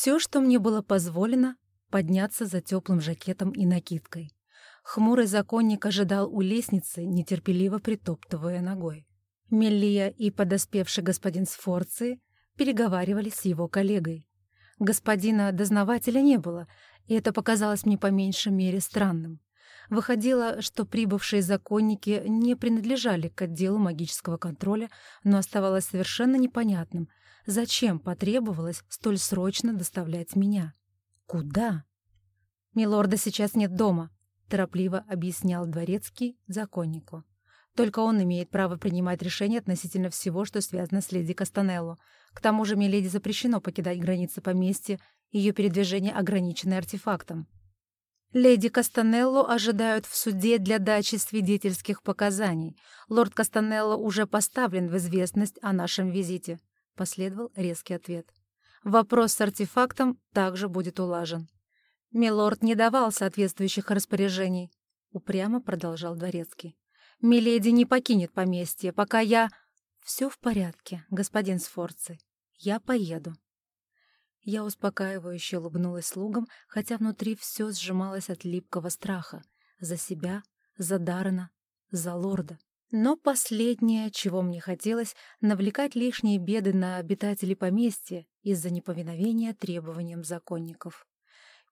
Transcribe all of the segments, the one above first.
Все, что мне было позволено, подняться за теплым жакетом и накидкой. Хмурый законник ожидал у лестницы, нетерпеливо притоптывая ногой. Меллия и подоспевший господин Сфорци переговаривались с его коллегой. Господина дознавателя не было, и это показалось мне по меньшей мере странным. Выходило, что прибывшие законники не принадлежали к отделу магического контроля, но оставалось совершенно непонятным, зачем потребовалось столь срочно доставлять меня. Куда? «Милорда сейчас нет дома», — торопливо объяснял дворецкий законнику. «Только он имеет право принимать решения относительно всего, что связано с леди Кастанелло. К тому же миледи запрещено покидать границы поместья, ее передвижение ограничено артефактом». Леди Кастанелло ожидают в суде для дачи свидетельских показаний. Лорд Кастанелло уже поставлен в известность о нашем визите. Последовал резкий ответ. Вопрос с артефактом также будет улажен. Милорд не давал соответствующих распоряжений. Упрямо продолжал дворецкий. Миледи не покинет поместье, пока я... Все в порядке, господин Сфорци. Я поеду. Я успокаивающе улыбнулась слугам, хотя внутри все сжималось от липкого страха. За себя, за Даррена, за лорда. Но последнее, чего мне хотелось, навлекать лишние беды на обитателей поместья из-за неповиновения требованиям законников.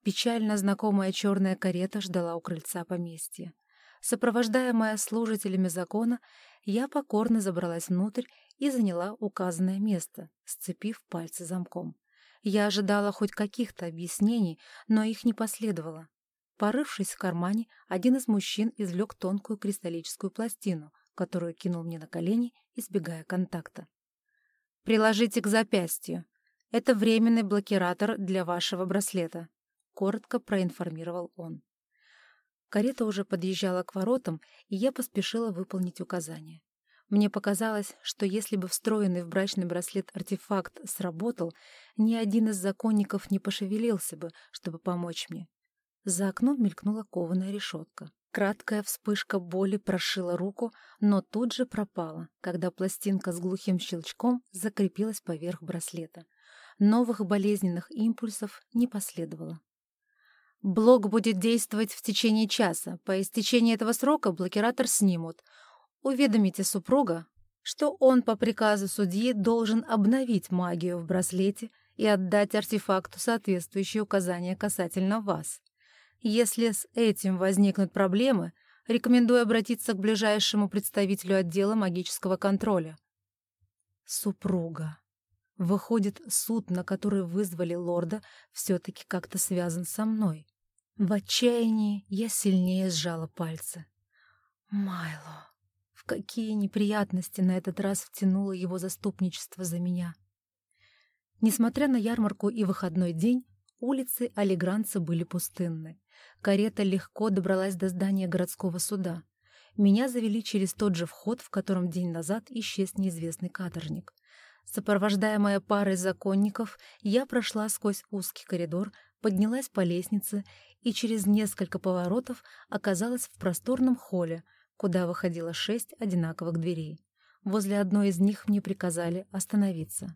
Печально знакомая черная карета ждала у крыльца поместья. Сопровождаемая служителями закона, я покорно забралась внутрь и заняла указанное место, сцепив пальцы замком. Я ожидала хоть каких-то объяснений, но их не последовало. Порывшись в кармане, один из мужчин извлек тонкую кристаллическую пластину, которую кинул мне на колени, избегая контакта. «Приложите к запястью. Это временный блокиратор для вашего браслета», — коротко проинформировал он. Карета уже подъезжала к воротам, и я поспешила выполнить указание. Мне показалось, что если бы встроенный в брачный браслет артефакт сработал, ни один из законников не пошевелился бы, чтобы помочь мне. За окном мелькнула кованая решетка. Краткая вспышка боли прошила руку, но тут же пропала, когда пластинка с глухим щелчком закрепилась поверх браслета. Новых болезненных импульсов не последовало. Блок будет действовать в течение часа. По истечении этого срока блокиратор снимут. Уведомите супруга, что он по приказу судьи должен обновить магию в браслете и отдать артефакту соответствующие указания касательно вас. Если с этим возникнут проблемы, рекомендую обратиться к ближайшему представителю отдела магического контроля. Супруга. Выходит, суд, на который вызвали лорда, все-таки как-то связан со мной. В отчаянии я сильнее сжала пальцы. Майло какие неприятности на этот раз втянуло его заступничество за меня. Несмотря на ярмарку и выходной день, улицы Алигранца были пустынны. Карета легко добралась до здания городского суда. Меня завели через тот же вход, в котором день назад исчез неизвестный каторжник. Сопровождаемая парой законников, я прошла сквозь узкий коридор, поднялась по лестнице и через несколько поворотов оказалась в просторном холле — куда выходило шесть одинаковых дверей. Возле одной из них мне приказали остановиться.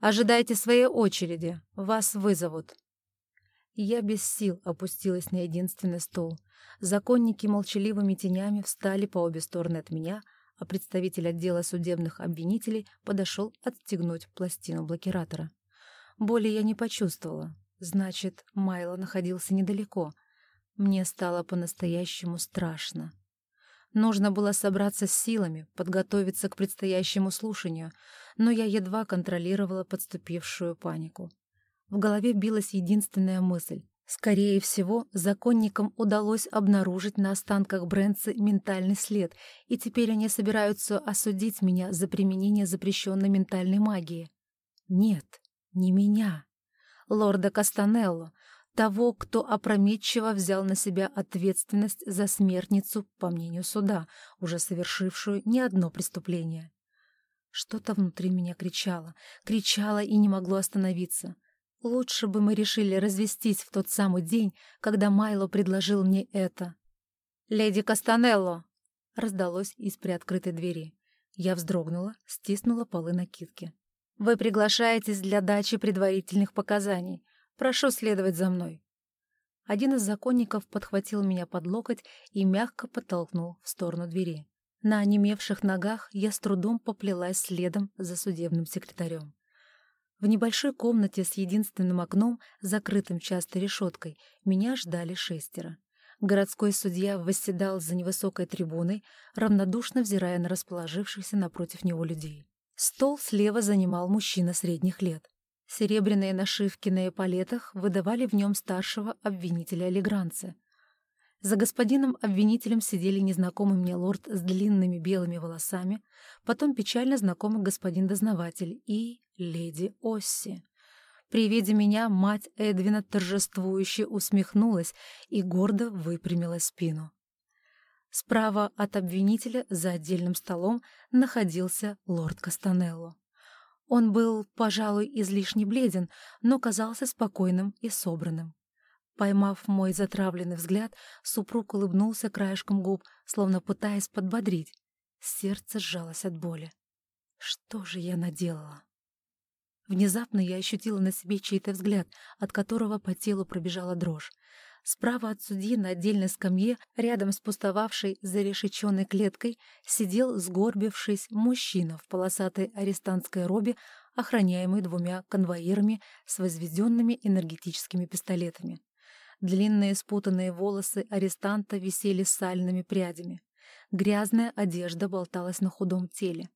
«Ожидайте своей очереди, вас вызовут». Я без сил опустилась на единственный стол. Законники молчаливыми тенями встали по обе стороны от меня, а представитель отдела судебных обвинителей подошел отстегнуть пластину блокиратора. Боли я не почувствовала. Значит, Майло находился недалеко. Мне стало по-настоящему страшно. Нужно было собраться с силами, подготовиться к предстоящему слушанию, но я едва контролировала подступившую панику. В голове билась единственная мысль. Скорее всего, законникам удалось обнаружить на останках Брэнса ментальный след, и теперь они собираются осудить меня за применение запрещенной ментальной магии. Нет, не меня. Лорда Кастанелло, того, кто опрометчиво взял на себя ответственность за смертницу, по мнению суда, уже совершившую не одно преступление. Что-то внутри меня кричало, кричало и не могло остановиться. Лучше бы мы решили развестись в тот самый день, когда Майло предложил мне это. «Леди Кастанелло!» — раздалось из приоткрытой двери. Я вздрогнула, стиснула полы накидки. Вы приглашаетесь для дачи предварительных показаний. Прошу следовать за мной». Один из законников подхватил меня под локоть и мягко подтолкнул в сторону двери. На онемевших ногах я с трудом поплелась следом за судебным секретарем. В небольшой комнате с единственным окном, закрытым частой решеткой, меня ждали шестеро. Городской судья восседал за невысокой трибуной, равнодушно взирая на расположившихся напротив него людей. Стол слева занимал мужчина средних лет. Серебряные нашивки на эполетах выдавали в нем старшего обвинителя Легранца. За господином обвинителем сидели незнакомый мне лорд с длинными белыми волосами, потом печально знакомый господин дознаватель и леди Осси. При виде меня мать Эдвина торжествующе усмехнулась и гордо выпрямила спину. Справа от обвинителя за отдельным столом находился лорд Кастанелло. Он был, пожалуй, излишне бледен, но казался спокойным и собранным. Поймав мой затравленный взгляд, супруг улыбнулся краешком губ, словно пытаясь подбодрить. Сердце сжалось от боли. Что же я наделала? Внезапно я ощутила на себе чей-то взгляд, от которого по телу пробежала дрожь. Справа от судьи на отдельной скамье, рядом с пустовавшей зарешеченной клеткой, сидел, сгорбившись, мужчина в полосатой арестантской робе, охраняемый двумя конвоирами с возведенными энергетическими пистолетами. Длинные спутанные волосы арестанта висели сальными прядями. Грязная одежда болталась на худом теле.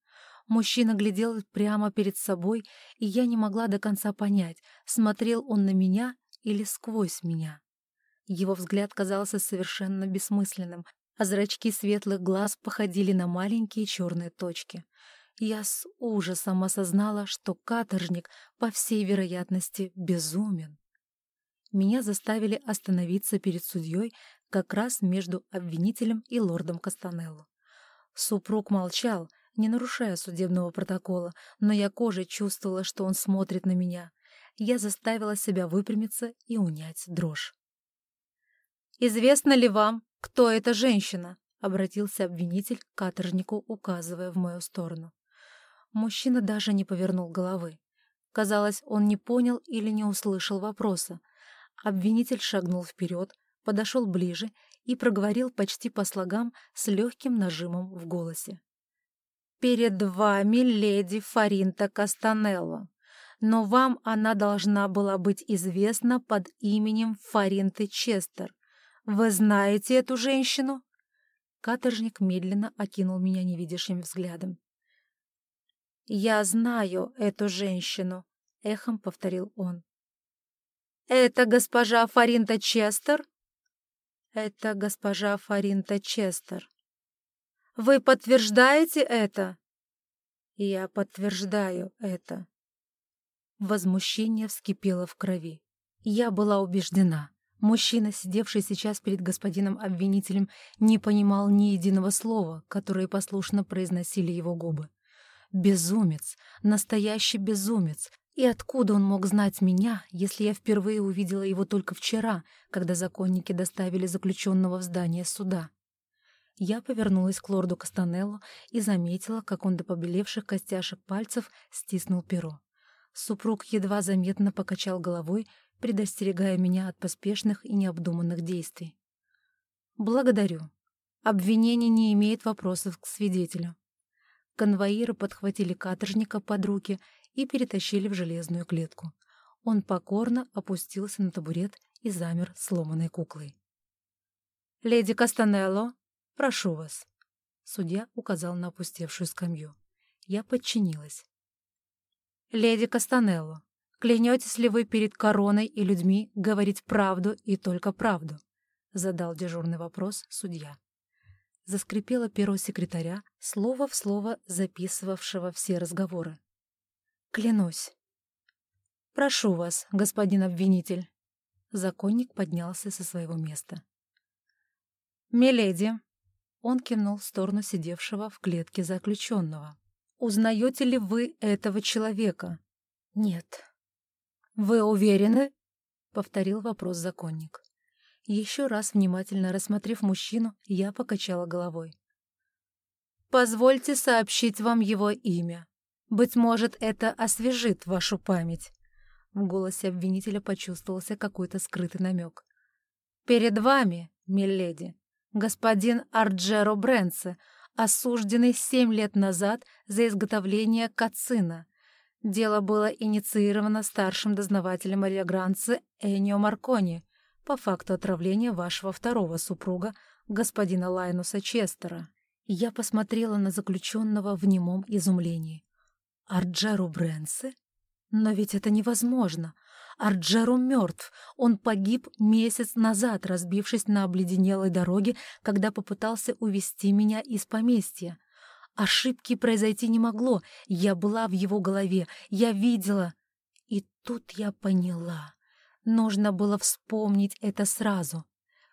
Мужчина глядел прямо перед собой, и я не могла до конца понять, смотрел он на меня или сквозь меня. Его взгляд казался совершенно бессмысленным, а зрачки светлых глаз походили на маленькие черные точки. Я с ужасом осознала, что каторжник, по всей вероятности, безумен. Меня заставили остановиться перед судьей как раз между обвинителем и лордом Кастанелло. Супруг молчал, не нарушая судебного протокола, но я кожей чувствовала, что он смотрит на меня. Я заставила себя выпрямиться и унять дрожь. «Известно ли вам, кто эта женщина?» — обратился обвинитель к каторжнику, указывая в мою сторону. Мужчина даже не повернул головы. Казалось, он не понял или не услышал вопроса. Обвинитель шагнул вперед, подошел ближе и проговорил почти по слогам с легким нажимом в голосе. Перед вами леди Фаринта Кастанелло, но вам она должна была быть известна под именем Фаринты Честер. Вы знаете эту женщину?» Каторжник медленно окинул меня невидящим взглядом. «Я знаю эту женщину», — эхом повторил он. «Это госпожа Фаринта Честер?» «Это госпожа Фаринта Честер», вы подтверждаете это?» «Я подтверждаю это». Возмущение вскипело в крови. Я была убеждена. Мужчина, сидевший сейчас перед господином обвинителем, не понимал ни единого слова, которое послушно произносили его губы. Безумец, настоящий безумец. И откуда он мог знать меня, если я впервые увидела его только вчера, когда законники доставили заключенного в здание суда? Я повернулась к лорду Кастанелло и заметила, как он до побелевших костяшек пальцев стиснул перо. Супруг едва заметно покачал головой, предостерегая меня от поспешных и необдуманных действий. «Благодарю. Обвинение не имеет вопросов к свидетелю». Конвоиры подхватили каторжника под руки и перетащили в железную клетку. Он покорно опустился на табурет и замер сломанной куклой. «Леди Кастанелло!» «Прошу вас». Судья указал на опустевшую скамью. Я подчинилась. «Леди Кастанелло, клянетесь ли вы перед короной и людьми говорить правду и только правду?» Задал дежурный вопрос судья. Заскрипело перо секретаря, слово в слово записывавшего все разговоры. «Клянусь». «Прошу вас, господин обвинитель». Законник поднялся со своего места. «Миледи, он кивнул в сторону сидевшего в клетке заключенного. «Узнаете ли вы этого человека?» «Нет». «Вы уверены?» — повторил вопрос законник. Еще раз внимательно рассмотрев мужчину, я покачала головой. «Позвольте сообщить вам его имя. Быть может, это освежит вашу память. В голосе обвинителя почувствовался какой-то скрытый намек. «Перед вами, миледи, господин Арджеро Брэнсе, осужденный семь лет назад за изготовление кацина. Дело было инициировано старшим дознавателем Ариагранце Энио Маркони по факту отравления вашего второго супруга, господина Лайнуса Честера. Я посмотрела на заключенного в немом изумлении. Арджеру Брэнсе? Но ведь это невозможно. Арджеру мертв. Он погиб месяц назад, разбившись на обледенелой дороге, когда попытался увести меня из поместья. Ошибки произойти не могло. Я была в его голове. Я видела. И тут я поняла. Нужно было вспомнить это сразу.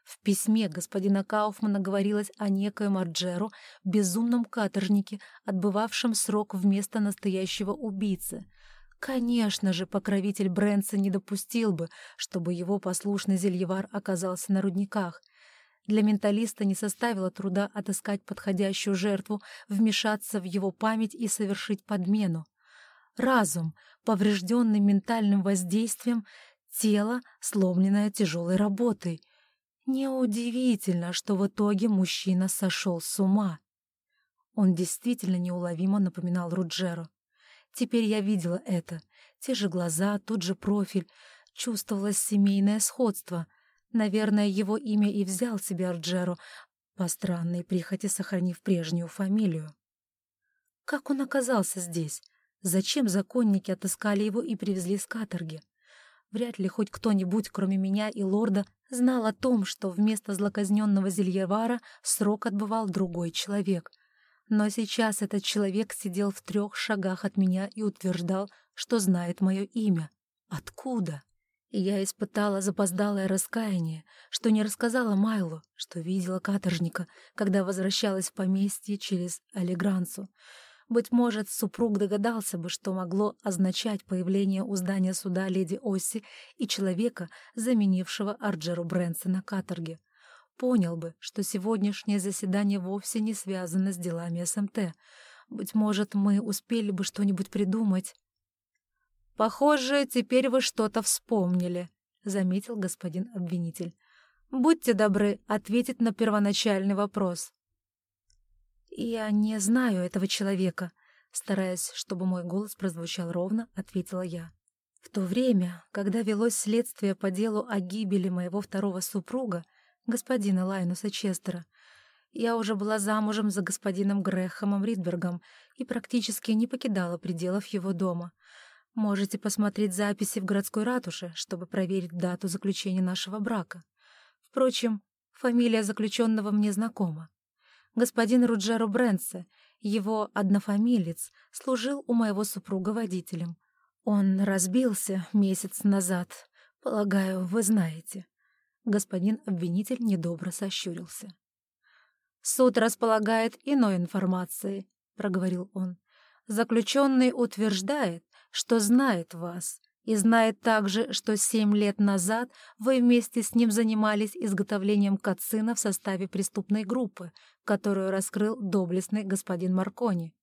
В письме господина Кауфмана говорилось о некоем Арджеру, безумном каторжнике, отбывавшем срок вместо настоящего убийцы — Конечно же, покровитель Брэнса не допустил бы, чтобы его послушный зельевар оказался на рудниках. Для менталиста не составило труда отыскать подходящую жертву, вмешаться в его память и совершить подмену. Разум, поврежденный ментальным воздействием, тело, сломленное тяжелой работой. Неудивительно, что в итоге мужчина сошел с ума. Он действительно неуловимо напоминал Руджеру. Теперь я видела это. Те же глаза, тот же профиль. Чувствовалось семейное сходство. Наверное, его имя и взял себе Арджеро, по странной прихоти сохранив прежнюю фамилию. Как он оказался здесь? Зачем законники отыскали его и привезли с каторги? Вряд ли хоть кто-нибудь, кроме меня и лорда, знал о том, что вместо злоказненного зельевара срок отбывал другой человек — но сейчас этот человек сидел в трех шагах от меня и утверждал, что знает мое имя. Откуда? Я испытала запоздалое раскаяние, что не рассказала Майлу, что видела каторжника, когда возвращалась в поместье через Алигранцу. Быть может, супруг догадался бы, что могло означать появление у здания суда леди Осси и человека, заменившего Арджеру Брэнса на каторге понял бы, что сегодняшнее заседание вовсе не связано с делами СМТ. Быть может, мы успели бы что-нибудь придумать. «Похоже, теперь вы что-то вспомнили», — заметил господин обвинитель. «Будьте добры ответить на первоначальный вопрос». «Я не знаю этого человека», — стараясь, чтобы мой голос прозвучал ровно, ответила я. В то время, когда велось следствие по делу о гибели моего второго супруга, господина Лайнуса Честера. Я уже была замужем за господином Грэхэмом Ридбергом и практически не покидала пределов его дома. Можете посмотреть записи в городской ратуше, чтобы проверить дату заключения нашего брака. Впрочем, фамилия заключенного мне знакома. Господин Руджеро Брэнсе, его однофамилец, служил у моего супруга водителем. Он разбился месяц назад, полагаю, вы знаете. Господин обвинитель недобро сощурился. «Суд располагает иной информацией», — проговорил он. «Заключенный утверждает, что знает вас, и знает также, что семь лет назад вы вместе с ним занимались изготовлением кацина в составе преступной группы, которую раскрыл доблестный господин Маркони.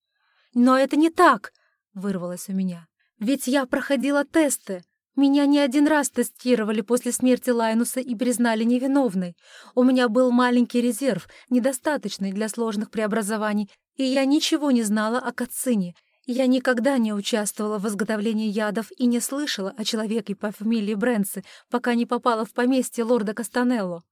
«Но это не так!» — вырвалось у меня. «Ведь я проходила тесты, меня не один раз тестировали после смерти Лайнуса и признали невиновной. У меня был маленький резерв, недостаточный для сложных преобразований, и я ничего не знала о Кацине. Я никогда не участвовала в изготовлении ядов и не слышала о человеке по фамилии Брэнси, пока не попала в поместье лорда Кастанелло.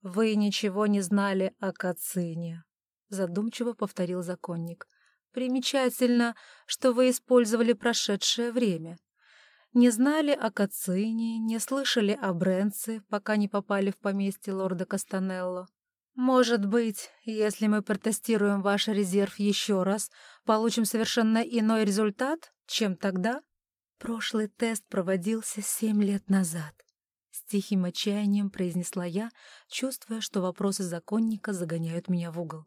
«Вы ничего не знали о Кацине», — задумчиво повторил законник. «Примечательно, что вы использовали прошедшее время». Не знали о Кацине, не слышали о Брэнце, пока не попали в поместье лорда Кастанелло. Может быть, если мы протестируем ваш резерв еще раз, получим совершенно иной результат, чем тогда? Прошлый тест проводился семь лет назад. С тихим отчаянием произнесла я, чувствуя, что вопросы законника загоняют меня в угол.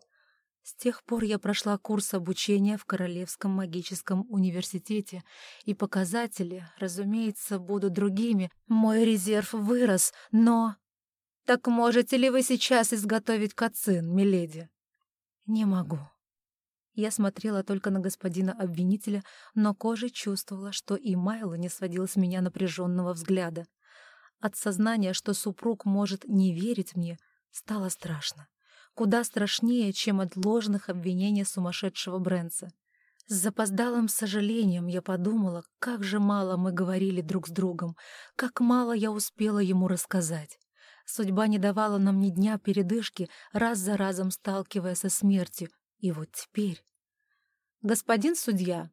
С тех пор я прошла курс обучения в Королевском магическом университете, и показатели, разумеется, будут другими. Мой резерв вырос, но... Так можете ли вы сейчас изготовить кацин, миледи? Не могу. Я смотрела только на господина обвинителя, но кожей чувствовала, что и Майло не сводил с меня напряженного взгляда. От сознания, что супруг может не верить мне, стало страшно. Куда страшнее, чем от ложных обвинений сумасшедшего Брэнса. С запоздалым сожалением я подумала, как же мало мы говорили друг с другом, как мало я успела ему рассказать. Судьба не давала нам ни дня передышки, раз за разом сталкиваясь со смертью, и вот теперь... «Господин судья!»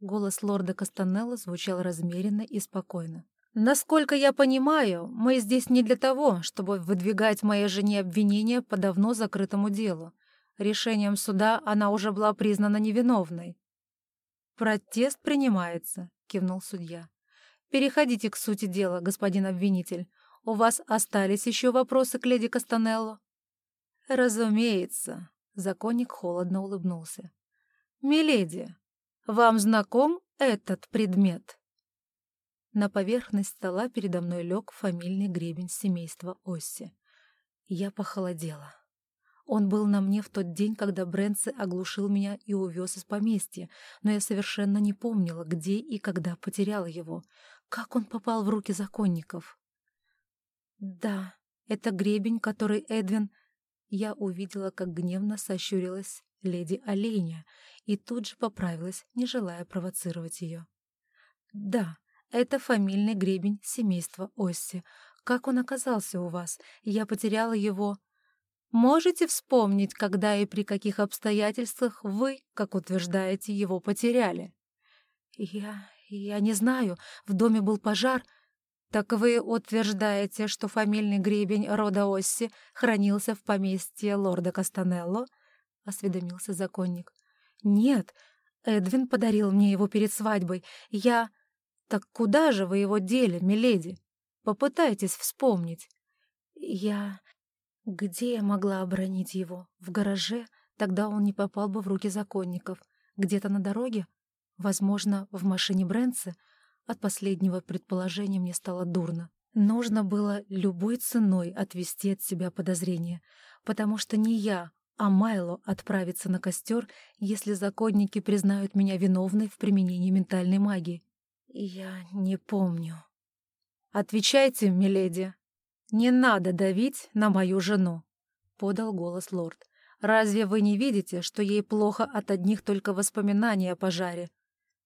Голос лорда Кастанелло звучал размеренно и спокойно. «Насколько я понимаю, мы здесь не для того, чтобы выдвигать моей жене обвинения по давно закрытому делу. Решением суда она уже была признана невиновной». «Протест принимается», — кивнул судья. «Переходите к сути дела, господин обвинитель. У вас остались еще вопросы к леди Кастанелло?» «Разумеется», — законник холодно улыбнулся. «Миледи, вам знаком этот предмет?» На поверхность стола передо мной лег фамильный гребень семейства Осси. Я похолодела. Он был на мне в тот день, когда Брэнси оглушил меня и увез из поместья, но я совершенно не помнила, где и когда потеряла его. Как он попал в руки законников? Да, это гребень, который Эдвин... Я увидела, как гневно сощурилась леди Оленя, и тут же поправилась, не желая провоцировать ее. Да, это фамильный гребень семейства Осси. Как он оказался у вас? Я потеряла его... Можете вспомнить, когда и при каких обстоятельствах вы, как утверждаете, его потеряли? Я... я не знаю. В доме был пожар. Так вы утверждаете, что фамильный гребень рода Осси хранился в поместье лорда Кастанелло? — осведомился законник. Нет, Эдвин подарил мне его перед свадьбой. Я... «Так куда же вы его дели, миледи? Попытайтесь вспомнить». «Я... Где я могла оборонить его? В гараже? Тогда он не попал бы в руки законников. Где-то на дороге? Возможно, в машине Брэнса?» От последнего предположения мне стало дурно. Нужно было любой ценой отвести от себя подозрения, потому что не я, а Майло отправится на костер, если законники признают меня виновной в применении ментальной магии. «Я не помню». «Отвечайте, миледи. Не надо давить на мою жену», — подал голос лорд. «Разве вы не видите, что ей плохо от одних только воспоминаний о пожаре?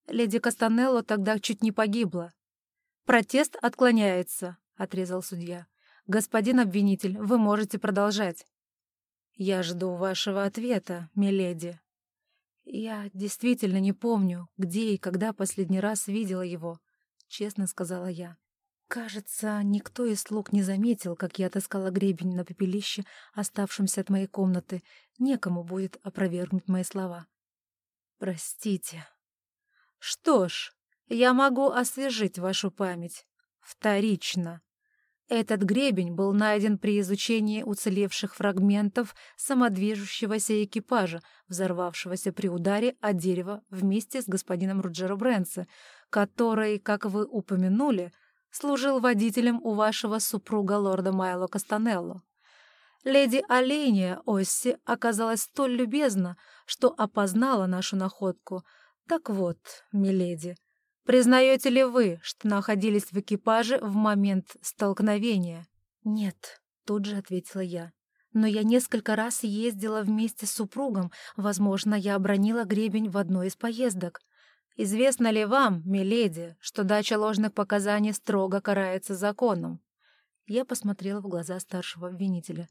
Леди Кастанелло тогда чуть не погибла». «Протест отклоняется», — отрезал судья. «Господин обвинитель, вы можете продолжать». «Я жду вашего ответа, миледи», «Я действительно не помню, где и когда последний раз видела его», — честно сказала я. Кажется, никто из слуг не заметил, как я отыскала гребень на пепелище, оставшемся от моей комнаты. Некому будет опровергнуть мои слова. «Простите». «Что ж, я могу освежить вашу память. Вторично», этот гребень был найден при изучении уцелевших фрагментов самодвижущегося экипажа, взорвавшегося при ударе о дерево вместе с господином Руджеро Брэнсе, который, как вы упомянули, служил водителем у вашего супруга лорда Майло Кастанелло. Леди Оления Осси оказалась столь любезна, что опознала нашу находку. Так вот, миледи, Признаете ли вы, что находились в экипаже в момент столкновения? Нет, тут же ответила я. Но я несколько раз ездила вместе с супругом, возможно, я обронила гребень в одной из поездок. Известно ли вам, миледи, что дача ложных показаний строго карается законом? Я посмотрела в глаза старшего обвинителя.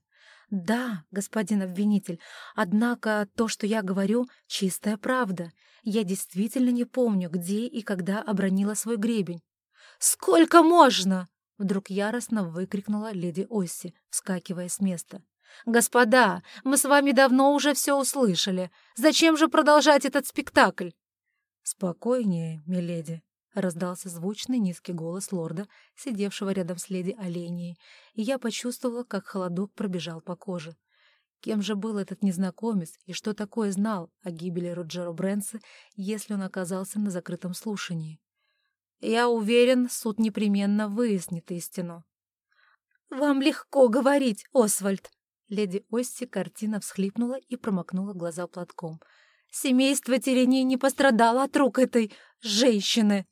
«Да, господин обвинитель, однако то, что я говорю, — чистая правда. Я действительно не помню, где и когда обронила свой гребень. «Сколько можно?» — вдруг яростно выкрикнула леди Осси, вскакивая с места. «Господа, мы с вами давно уже все услышали. Зачем же продолжать этот спектакль?» «Спокойнее, миледи», — раздался звучный низкий голос лорда, сидевшего рядом с леди Оленией, и я почувствовала, как холодок пробежал по коже. Кем же был этот незнакомец и что такое знал о гибели Роджера Брэнса, если он оказался на закрытом слушании? Я уверен, суд непременно выяснит истину. «Вам легко говорить, Освальд!» Леди Ости картина всхлипнула и промокнула глаза платком. Семейство Терени не пострадало от рук этой женщины!»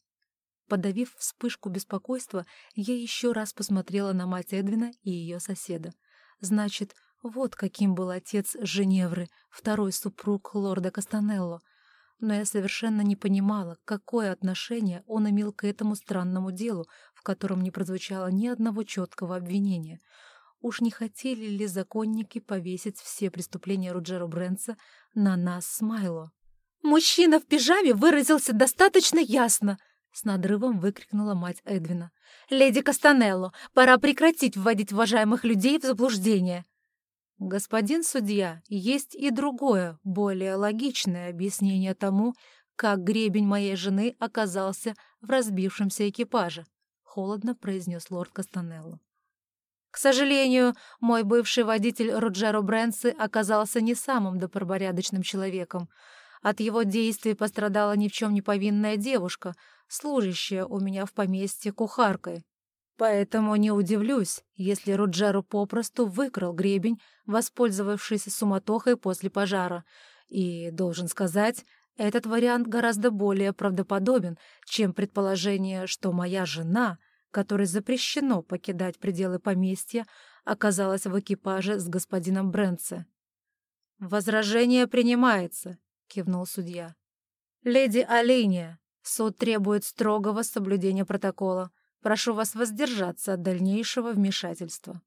Подавив вспышку беспокойства, я еще раз посмотрела на мать Эдвина и ее соседа. Значит, вот каким был отец Женевры, второй супруг лорда Кастанелло. Но я совершенно не понимала, какое отношение он имел к этому странному делу, в котором не прозвучало ни одного четкого обвинения. Уж не хотели ли законники повесить все преступления Руджера Брэнса на нас с Майло? «Мужчина в пижаме выразился достаточно ясно!» С надрывом выкрикнула мать Эдвина. «Леди Кастанелло, пора прекратить вводить уважаемых людей в заблуждение!» «Господин судья, есть и другое, более логичное объяснение тому, как гребень моей жены оказался в разбившемся экипаже», — холодно произнес лорд Кастанелло. «К сожалению, мой бывший водитель Роджеро Брэнси оказался не самым добропорядочным человеком. От его действий пострадала ни в чем не повинная девушка, служащая у меня в поместье кухаркой. Поэтому не удивлюсь, если Руджеру попросту выкрал гребень, воспользовавшись суматохой после пожара. И, должен сказать, этот вариант гораздо более правдоподобен, чем предположение, что моя жена, которой запрещено покидать пределы поместья, оказалась в экипаже с господином Брэнце. «Возражение принимается», — кивнул судья. «Леди Алиния, суд требует строгого соблюдения протокола. Прошу вас воздержаться от дальнейшего вмешательства».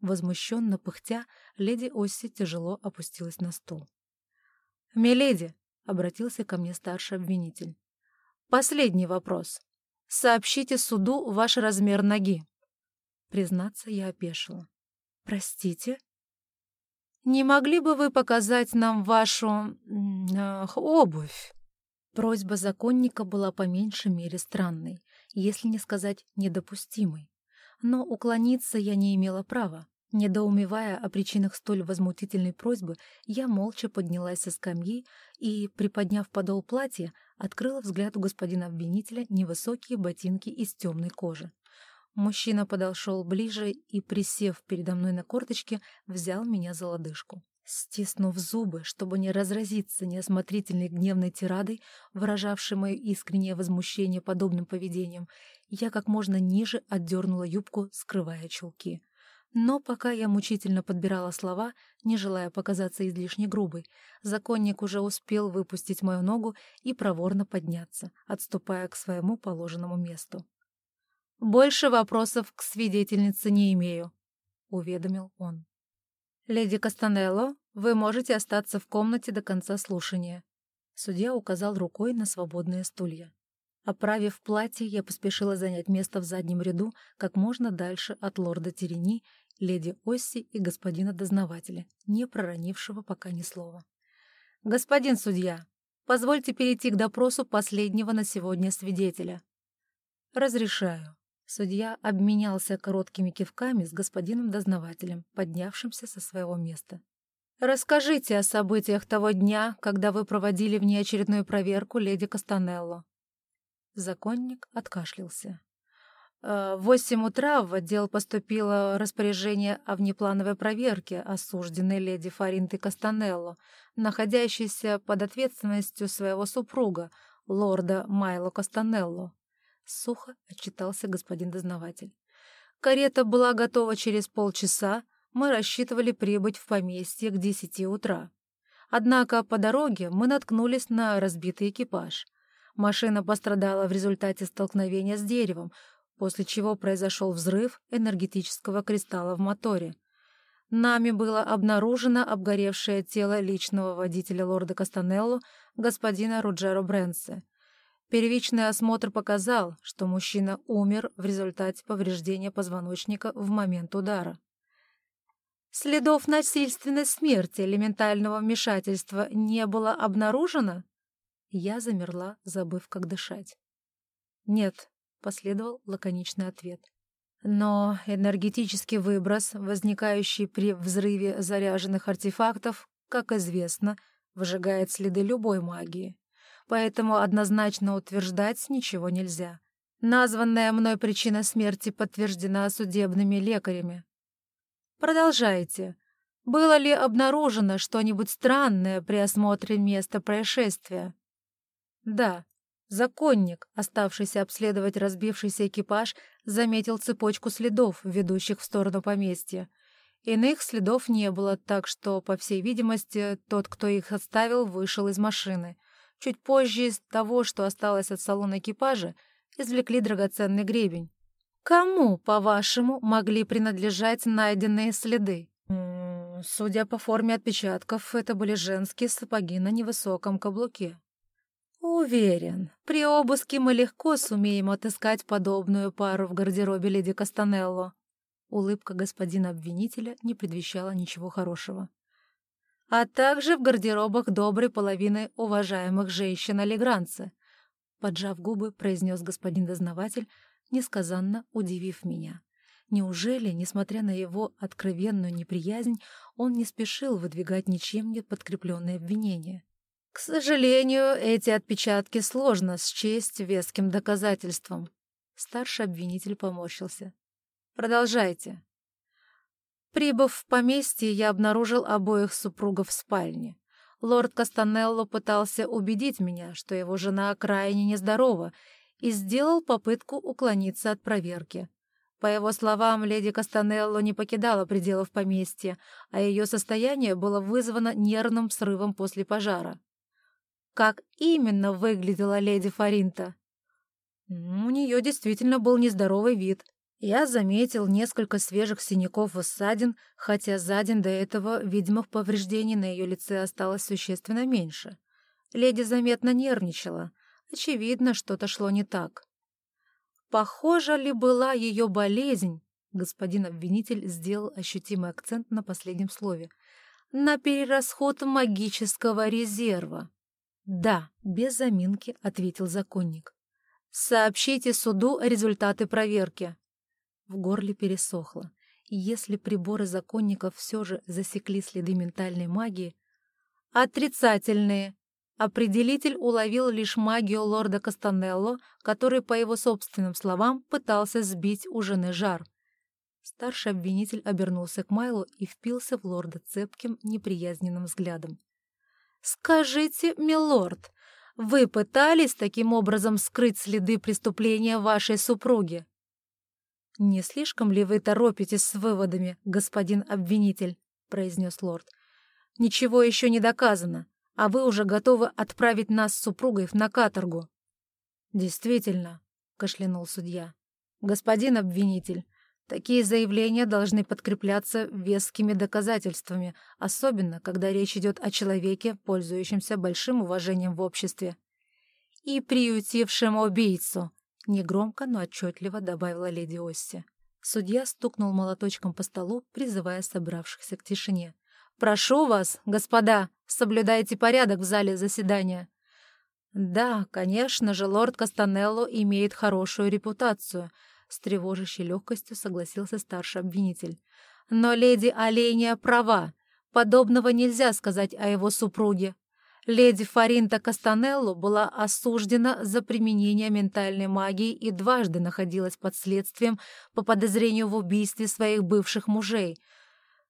Возмущенно пыхтя, леди Осси тяжело опустилась на стул. «Миледи», — обратился ко мне старший обвинитель, — «последний вопрос. Сообщите суду ваш размер ноги». Признаться, я опешила. «Простите?» «Не могли бы вы показать нам вашу... Э, обувь?» Просьба законника была по меньшей мере странной, если не сказать недопустимой. Но уклониться я не имела права. Недоумевая о причинах столь возмутительной просьбы, я молча поднялась со скамьи и, приподняв подол платья, открыла взгляд у господина обвинителя невысокие ботинки из темной кожи. Мужчина подошел ближе и, присев передо мной на корточке, взял меня за лодыжку. Стиснув зубы, чтобы не разразиться неосмотрительной гневной тирадой, выражавшей мое искреннее возмущение подобным поведением, я как можно ниже отдернула юбку, скрывая чулки. Но пока я мучительно подбирала слова, не желая показаться излишне грубой, законник уже успел выпустить мою ногу и проворно подняться, отступая к своему положенному месту. «Больше вопросов к свидетельнице не имею», — уведомил он. «Леди Кастанелло, вы можете остаться в комнате до конца слушания». Судья указал рукой на свободные стулья. Оправив платье, я поспешила занять место в заднем ряду как можно дальше от лорда Терени, леди Осси и господина дознавателя, не проронившего пока ни слова. «Господин судья, позвольте перейти к допросу последнего на сегодня свидетеля». «Разрешаю». Судья обменялся короткими кивками с господином дознавателем, поднявшимся со своего места. «Расскажите о событиях того дня, когда вы проводили внеочередную проверку леди Кастанелло». Законник откашлялся. «Э, в восемь утра в отдел поступило распоряжение о внеплановой проверке осужденной леди Фаринты Кастанелло, находящейся под ответственностью своего супруга, лорда Майло Кастанелло. — сухо отчитался господин дознаватель. «Карета была готова через полчаса, мы рассчитывали прибыть в поместье к десяти утра. Однако по дороге мы наткнулись на разбитый экипаж. Машина пострадала в результате столкновения с деревом, после чего произошел взрыв энергетического кристалла в моторе. Нами было обнаружено обгоревшее тело личного водителя лорда Кастанелло, господина Руджеро Брэнсе. Первичный осмотр показал, что мужчина умер в результате повреждения позвоночника в момент удара. Следов насильственной смерти или ментального вмешательства не было обнаружено? Я замерла, забыв, как дышать. «Нет», — последовал лаконичный ответ. Но энергетический выброс, возникающий при взрыве заряженных артефактов, как известно, выжигает следы любой магии поэтому однозначно утверждать ничего нельзя. Названная мной причина смерти подтверждена судебными лекарями. Продолжайте. Было ли обнаружено что-нибудь странное при осмотре места происшествия? Да, законник, оставшийся обследовать разбившийся экипаж, заметил цепочку следов, ведущих в сторону поместья. Иных следов не было, так что, по всей видимости, тот, кто их оставил, вышел из машины. Чуть позже из того, что осталось от салона экипажа, извлекли драгоценный гребень. Кому, по-вашему, могли принадлежать найденные следы? Судя по форме отпечатков, это были женские сапоги на невысоком каблуке. Уверен, при обыске мы легко сумеем отыскать подобную пару в гардеробе леди Кастанелло. Улыбка господина обвинителя не предвещала ничего хорошего. А также в гардеробах доброй половины уважаемых женщин Алигранцы, поджав губы, произнес господин дознаватель, несказанно удивив меня. Неужели, несмотря на его откровенную неприязнь, он не спешил выдвигать ничем не подкрепленные обвинения? К сожалению, эти отпечатки сложно счесть веским доказательством. Старший обвинитель поморщился. Продолжайте. Прибыв в поместье, я обнаружил обоих супругов в спальне. Лорд Кастанелло пытался убедить меня, что его жена крайне нездорова, и сделал попытку уклониться от проверки. По его словам, леди Кастанелло не покидала пределов поместья, а ее состояние было вызвано нервным срывом после пожара. Как именно выглядела леди Фаринта? У нее действительно был нездоровый вид. Я заметил несколько свежих синяков и ссадин, хотя за день до этого видимых повреждений на ее лице осталось существенно меньше. Леди заметно нервничала. Очевидно, что-то шло не так. Похожа ли была ее болезнь, господин обвинитель сделал ощутимый акцент на последнем слове, на перерасход магического резерва? Да, без заминки, ответил законник. Сообщите суду результаты проверки. В горле пересохло. И если приборы законников все же засекли следы ментальной магии, отрицательные, Определитель уловил лишь магию лорда Кастанелло, который, по его собственным словам, пытался сбить у жены жар. Старший обвинитель обернулся к Майлу и впился в лорда цепким, неприязненным взглядом. «Скажите, милорд, вы пытались таким образом скрыть следы преступления вашей супруги?» «Не слишком ли вы торопитесь с выводами, господин обвинитель?» — произнес лорд. «Ничего еще не доказано а вы уже готовы отправить нас с супругой на каторгу». «Действительно», — кашлянул судья. «Господин обвинитель, такие заявления должны подкрепляться вескими доказательствами, особенно когда речь идет о человеке, пользующемся большим уважением в обществе. И приютившем убийцу», — негромко, но отчетливо добавила леди Осси. Судья стукнул молоточком по столу, призывая собравшихся к тишине. «Прошу вас, господа, соблюдайте порядок в зале заседания». «Да, конечно же, лорд Кастанелло имеет хорошую репутацию», — с тревожащей легкостью согласился старший обвинитель. «Но леди Олейния права. Подобного нельзя сказать о его супруге. Леди Фаринта Кастанелло была осуждена за применение ментальной магии и дважды находилась под следствием по подозрению в убийстве своих бывших мужей —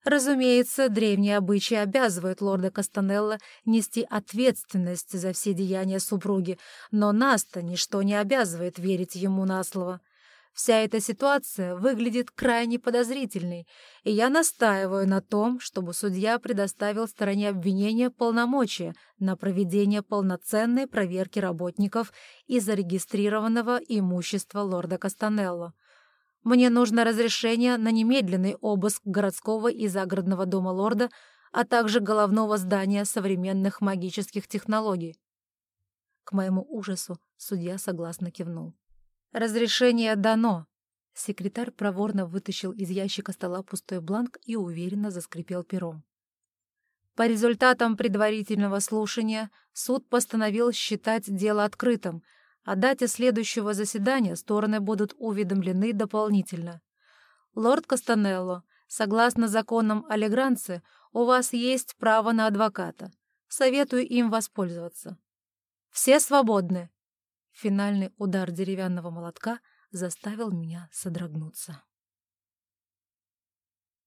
Разумеется, древние обычаи обязывают лорда Кастанелла нести ответственность за все деяния супруги, но нас-то ничто не обязывает верить ему на слово. Вся эта ситуация выглядит крайне подозрительной, и я настаиваю на том, чтобы судья предоставил стороне обвинения полномочия на проведение полноценной проверки работников и зарегистрированного имущества лорда Кастанелло. Мне нужно разрешение на немедленный обыск городского и загородного дома лорда, а также головного здания современных магических технологий. К моему ужасу судья согласно кивнул. «Разрешение дано!» Секретарь проворно вытащил из ящика стола пустой бланк и уверенно заскрипел пером. По результатам предварительного слушания суд постановил считать дело открытым — о дате следующего заседания стороны будут уведомлены дополнительно. Лорд Кастанелло, согласно законам Алигранцы, у вас есть право на адвоката. Советую им воспользоваться. Все свободны. Финальный удар деревянного молотка заставил меня содрогнуться.